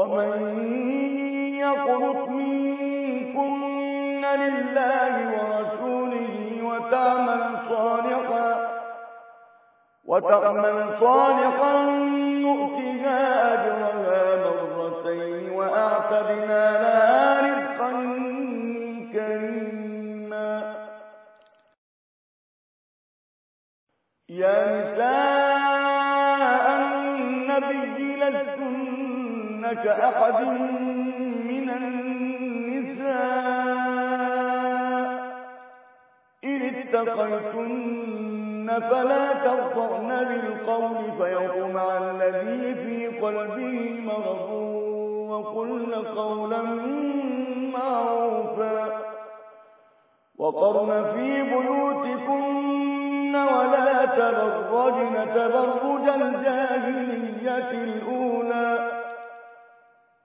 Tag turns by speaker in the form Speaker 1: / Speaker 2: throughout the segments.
Speaker 1: ومن منكن لله ورسوله وتعمل صالحا وتعمل صالحا نؤتها أجرها مرتين وأعتدنا لها رزقا كريما. كأحد من النساء إن اتقيتن فلا تخطئن بالقول فيطمع الذي في قلبه مرض وقلن قولا معروفا وقرن في بيوتكن ولا تبرجن تبرج الجاهلية الأولى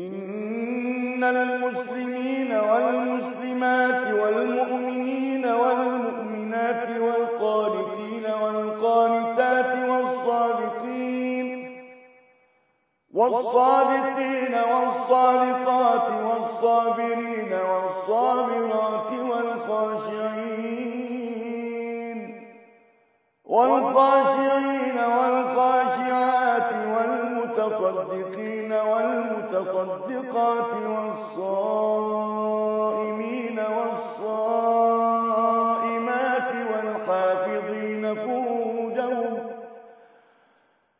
Speaker 1: إن للمسلمين والمسلمات والمؤمنين والمؤمنات والقانتين والقانتات والصادقين والصادقين والصادقات والصابرين والصابرات والخاشعين والخاشعين والمتصدقين والمتصدقات والصائمين والصائمات والحافظين فروجهم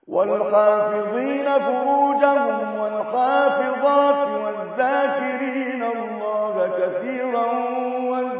Speaker 1: والحافظين فروجهم والحافظات والذاكرين الله كثيرا والذاكرات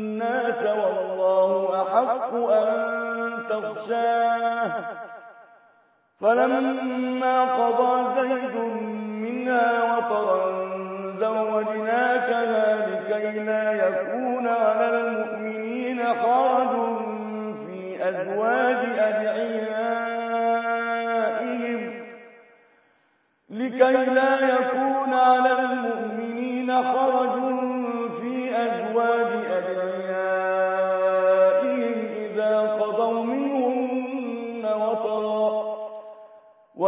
Speaker 1: الناس والله أحق أن تخشاه. فلما قضى زيد منها وطرا زوجناكها لكي لا يكون على المؤمنين حرج في أزواج أدعيائهم. لكي لا يكون على المؤمنين حرج في أزواج أدعيائهم.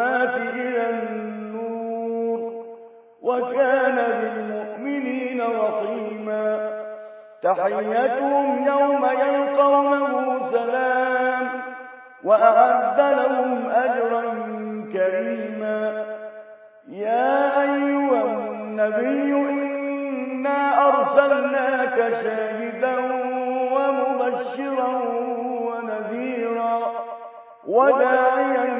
Speaker 1: الظلمات إلى النور وكان بالمؤمنين رحيما. تحيتهم يوم يلقونه سلام وأعد لهم أجرا كريما. يا أيها النبي إنا أرسلناك شاهدا ومبشرا ونذيرا وداعيا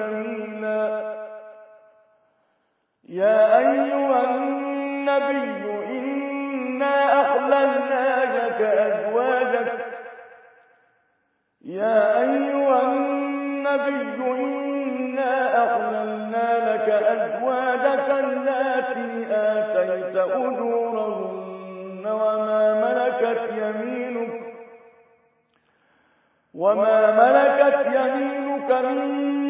Speaker 1: جميلا يا أيها النبي إنا أحللنا لك أزواجك. يا أيها النبي إنا أحللنا لك أزواجك التي آتيت أجورهن وما ملكت يمينك. وما ملكت يمينك عليك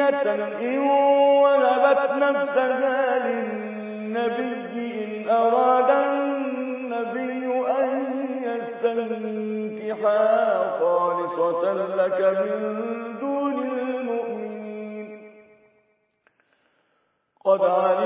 Speaker 1: مؤمنة إن وهبت نفسها للنبي إن أراد النبي أن يستنكحا خالصة لك من دون المؤمنين. قد علمنا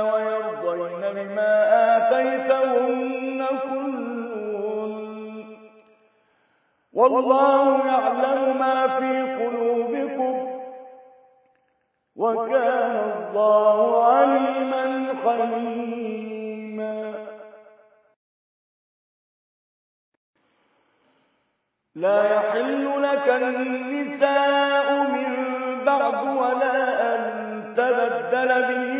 Speaker 1: ويرضين بما آتيتهن كلهن. والله يعلم ما في قلوبكم وكان الله عليما خليما لا يحل لك النساء من بعد ولا أن تبدل من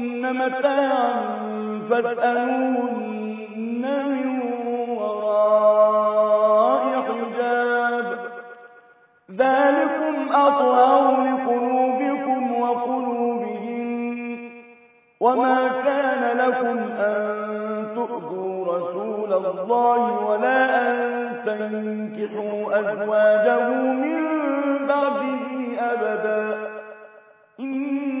Speaker 1: متاعا فاسألوهن من وراء حجاب. ذلكم أطهر لقلوبكم وقلوبهم وما كان لكم أن تؤذوا رسول الله ولا أن تنكحوا أزواجه من بعده أبدا. إن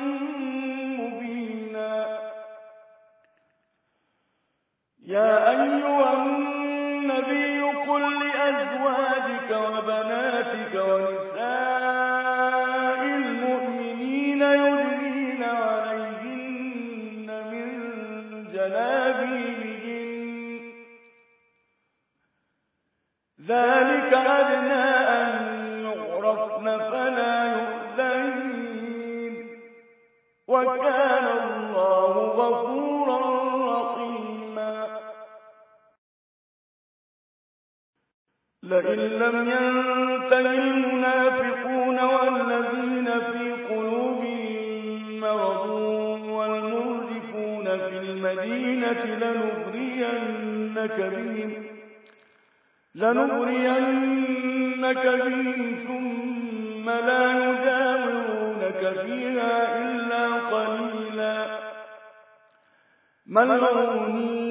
Speaker 1: يا أيها النبي قل لأزواجك وبناتك ونساء المؤمنين يدنين عليهن من جلابيبهن. ذلك أدنى أن يعرفن فلا يؤذين. وكان الله غفورا لئن لم ينته المنافقون والذين في قلوبهم مرض والمرجفون في المدينة لنغرينك بهم لنغرينك بهم ثم لا يجاورونك فيها إلا قليلا. ملعونين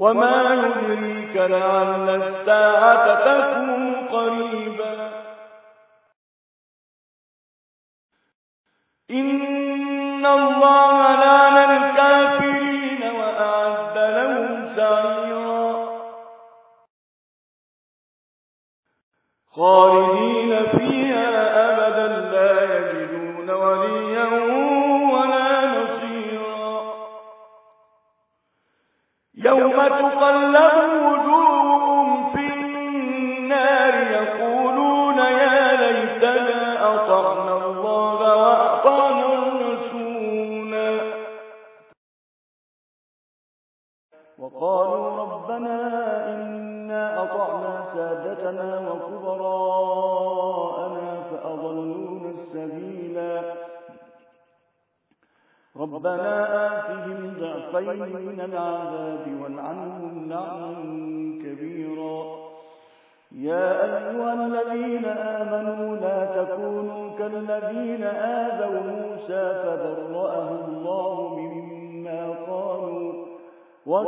Speaker 1: وما يدريك لعل الساعة تكون قريبا. إن الله لعن الكافرين وأعد لهم سعيرا. خالدين فيها يوم تقلب وجوههم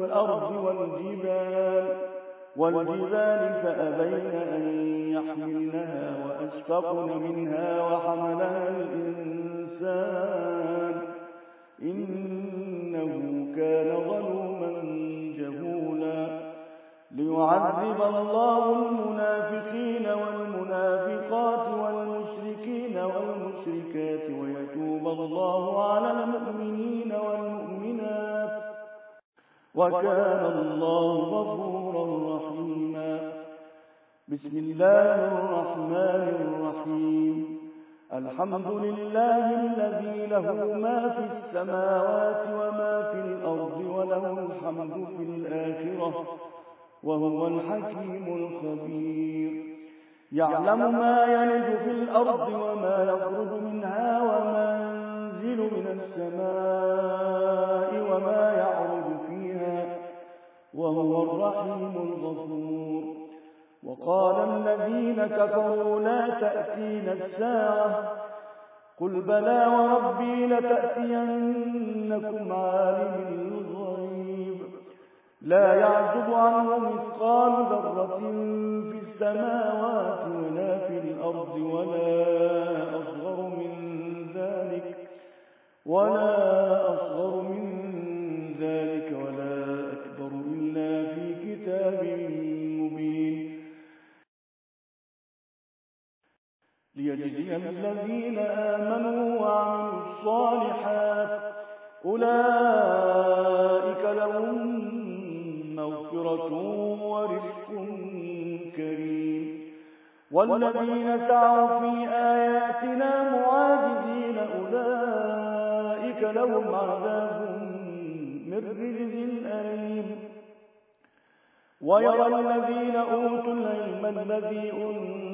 Speaker 1: والأرض والجبال. والجبال فأبين أن يحملنها وأشفقن منها وحملها الإنسان. إنه كان ظلوما جهولا. ليعذب الله المنافقين والمنافقات والمشركين والمشركات ويتوب الله على المؤمنين والمؤمنات. وكان الله غفورا رحيما. بسم الله الرحمن الرحيم. الحمد لله الذي له ما في السماوات وما في الأرض وله الحمد في الآخرة وهو الحكيم الخبير. يعلم ما يلج في الأرض وما يخرج منها وما ينزل من السماء وما يعرج وهو الرحيم الغفور. وقال الذين كفروا لا تأتينا الساعة. قل بلى وربي لتأتينكم عالم الغيب. لا يعزب عنه مثقال ذرة في السماوات ولا في الأرض ولا أصغر من ذلك. ولا ليجزي الذين آمنوا وعملوا الصالحات أولئك لهم مغفرة ورزق كريم والذين سعوا في آياتنا معاجزين أولئك لهم عذاب من رجز أليم ويرى الذين أوتوا العلم الذي أنزل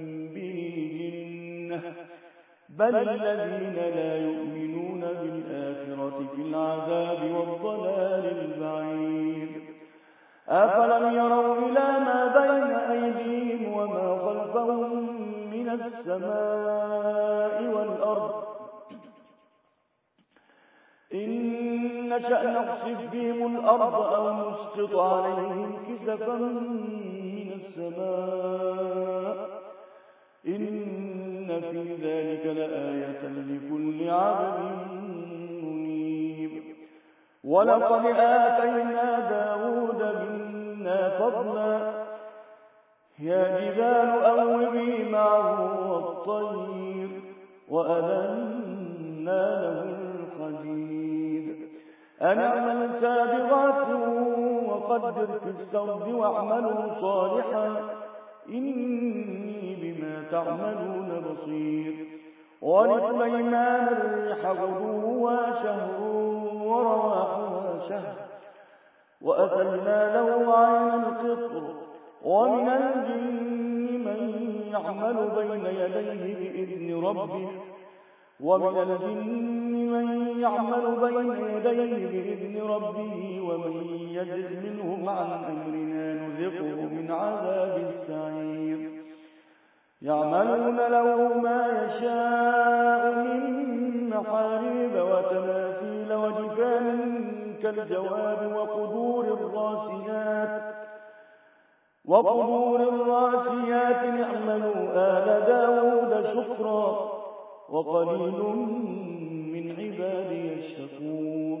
Speaker 1: بل الذين لا يؤمنون بالآخرة في العذاب والضلال البعيد. أفلم يروا إلى ما بين أيديهم وما خلفهم من السماء والأرض إن نشأ نخسف بهم الأرض أو نسقط عليهم كسفا من السماء إن في ذلك لآية لكل عبد منيب. ولقد آتينا داود منا فضلا. يا جبال أوبي معه والطير وألنا له الحديد أن أعمل سابغات وقدر في السرد واعملوا صالحا. إني بما تعملون بصير. ولسليمان الريح غدوها شهر ورواحها شهر وأتلنا له عين القطر ومن الجن من يعمل بين يديه بإذن ربه ومن الجن من يعمل بين يديه بإذن ربه ومن يجد منهم عن أمرنا نذقه من عذاب السعير. يعملون له ما يشاء من محاريب وتماثيل وجفان كالجواب وقدور الراسيات. وقدور الراسيات اعملوا آل داود شكرا. وقليل من عبادي الشكور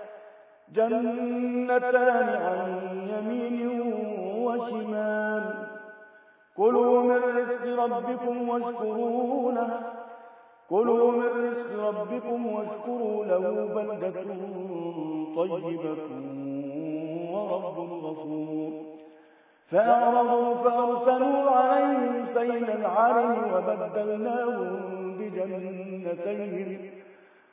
Speaker 1: جنتان عن يمين وشمال. كلوا من رزق ربكم واشكروا له. كلوا من رزق ربكم واشكروا له. بلدة طيبة ورب غفور. فأعرضوا فأرسلوا عليهم سيل العرم وبدلناهم بجنتين.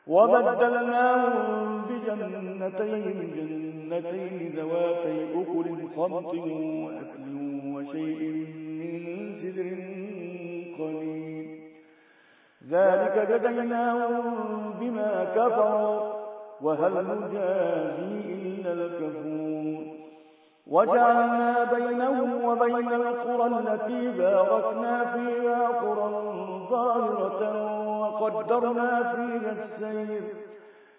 Speaker 1: وبدلناهم بجنتين جنتين ذواتي أكل خمط وأكل وشيء من سدر قليل. ذلك جزيناهم بما كفروا وهل نجازي إلا الكفور. وجعلنا بينهم وبين القرى التي باركنا فيها قرى ظاهرة وقدرنا فيها السير.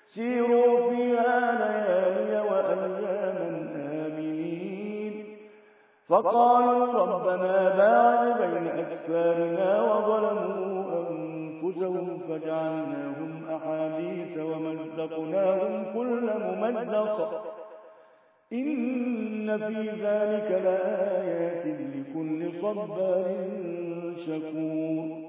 Speaker 1: سيروا فيها ليالي وأياما آمنين. فقالوا ربنا باعد بين أكفارنا وظلموا أنفسهم فجعلناهم أحاديث ومزقناهم كل ممزق. إن في ذلك لآيات لكل صبار شكور.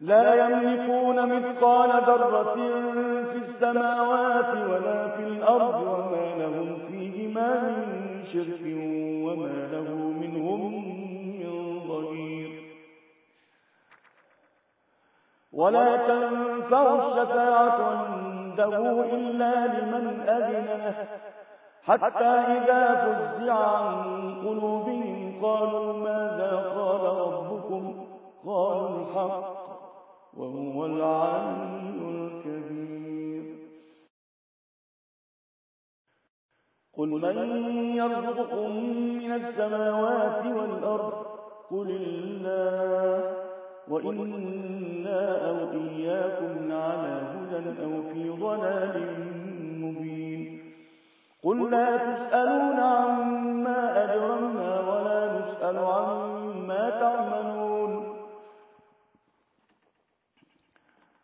Speaker 1: لا يملكون مثقال ذرة في السماوات ولا في الأرض وما لهم فيهما من شرك وما له منهم من ظهير ولا تنفع الشفاعة عنده إلا لمن أذن له. حتى إذا فزع عن قلوبهم قالوا ماذا قال ربكم؟ قالوا الحق. وهو العلي الكبير. قل من يرزقكم من السماوات والأرض؟ قل الله. وإنا أو إياكم على هدى أو في ضلال مبين. قل لا تسألون عما أجرمنا ولا نسأل عما تعملون.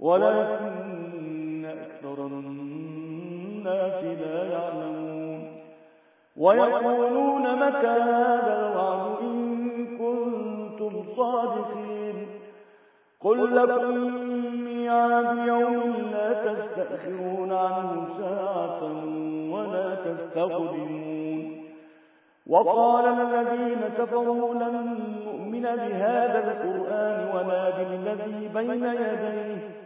Speaker 1: ولكن أكثر الناس لا يعلمون. ويقولون متى هذا الوعد إن كنتم صادقين. قل لكم ميعاد يوم لا تستأخرون عنه ساعة ولا تستقدمون. وقال الذين كفروا لن نؤمن بهذا القرآن ولا بالذي بين يديه.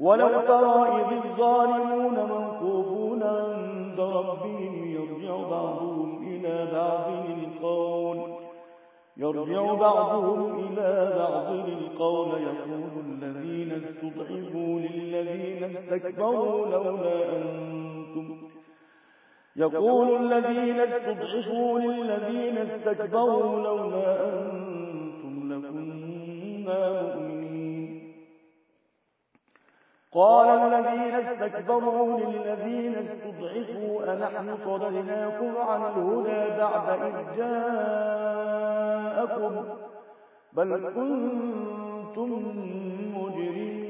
Speaker 1: ولو ترى إذ الظالمون منقوبون عند ربهم يرجع بعضهم إلى بعض القول يرجع بعضهم إلى بعض القول يقول الذين استضعفوا للذين استكبروا لولا أنتم يقول الذين استضعفوا للذين استكبروا لولا أنتم لكنا مؤمنين قال الذين استكبروا للذين استضعفوا أنحن صدرناكم عن الهدى بعد إذ جاءكم بل كنتم مجرمين.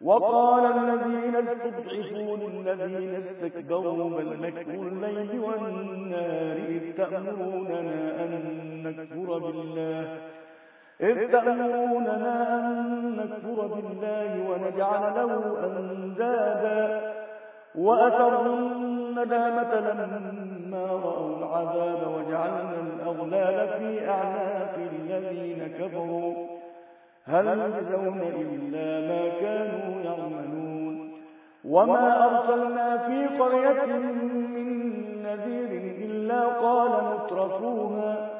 Speaker 1: وقال الذين استضعفوا للذين استكبروا بل مكر الليل والنار إذ تأمروننا أن نكفر بالله إذ تأمروننا أن نكفر بالله ونجعل له أندادا وأسروا الندامة لما رأوا العذاب وجعلنا الأغلال في أعناق الذين كفروا. هل يجزون إلا ما كانوا يعملون. وما أرسلنا في قرية من نذير إلا قال مترفوها.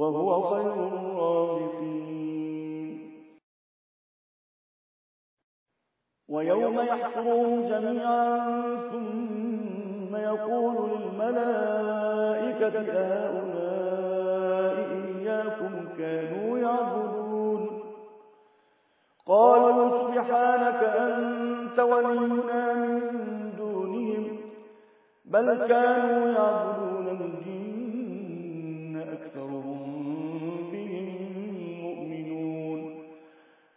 Speaker 1: وهو خير الرازقين. ويوم يحشرهم جميعا ثم يقول للملائكة هؤلاء إياكم كانوا يعبدون. قالوا سبحانك أنت ولينا من دونهم بل كانوا يعبدون.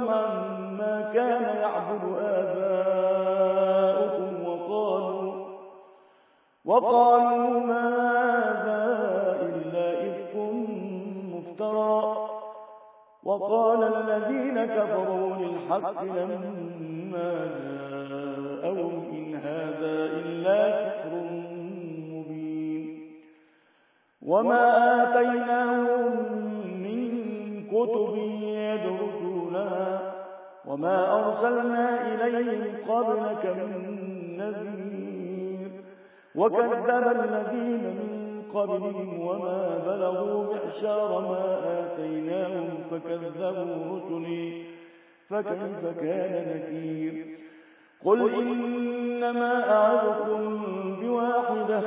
Speaker 1: ما هذا إلا رجل يريد أن يصدكم عن ما كان يعبد آباؤكم وقالوا وقالوا وكذب الذين من قبلهم وما بلغوا معشار ما آتيناهم فكذبوا رسلي فكيف كان نكير؟ قل إنما أعظكم بواحدة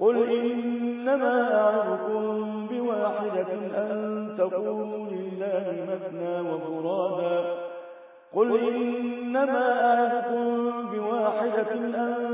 Speaker 1: قل إنما أعظكم بواحدة أن تقوموا لله مثنى وفرادا قل إنما أعظكم بواحدة أن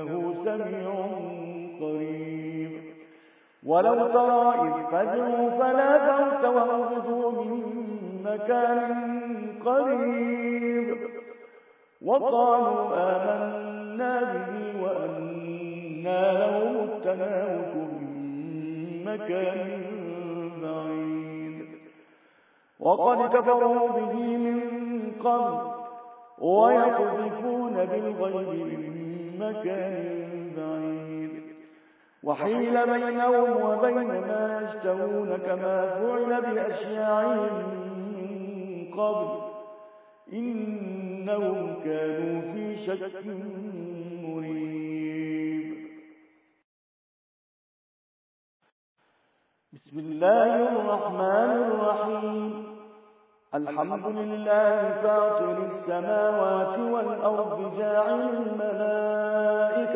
Speaker 1: إنه سميع قريب. ولو ترى إذ فجروا فلا فوت وأخذوا من مكان قريب. وقالوا آمنا به وأنا لهم التناوك من مكان بعيد. وقد كفروا به من قبل ويقذفون بالغيب من مكان بعيد. وحيل بينهم وبين ما يشتهون كما فعل بأشياعهم من قبل. إنهم كانوا في شك مريب. بسم الله الرحمن الرحيم. الحمد لله فاطر السماوات والأرض جاعل الملائكة.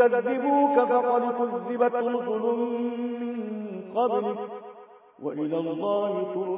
Speaker 1: يكذبوك فقد كذبت رسل من قبلك. وإلى الله ترجع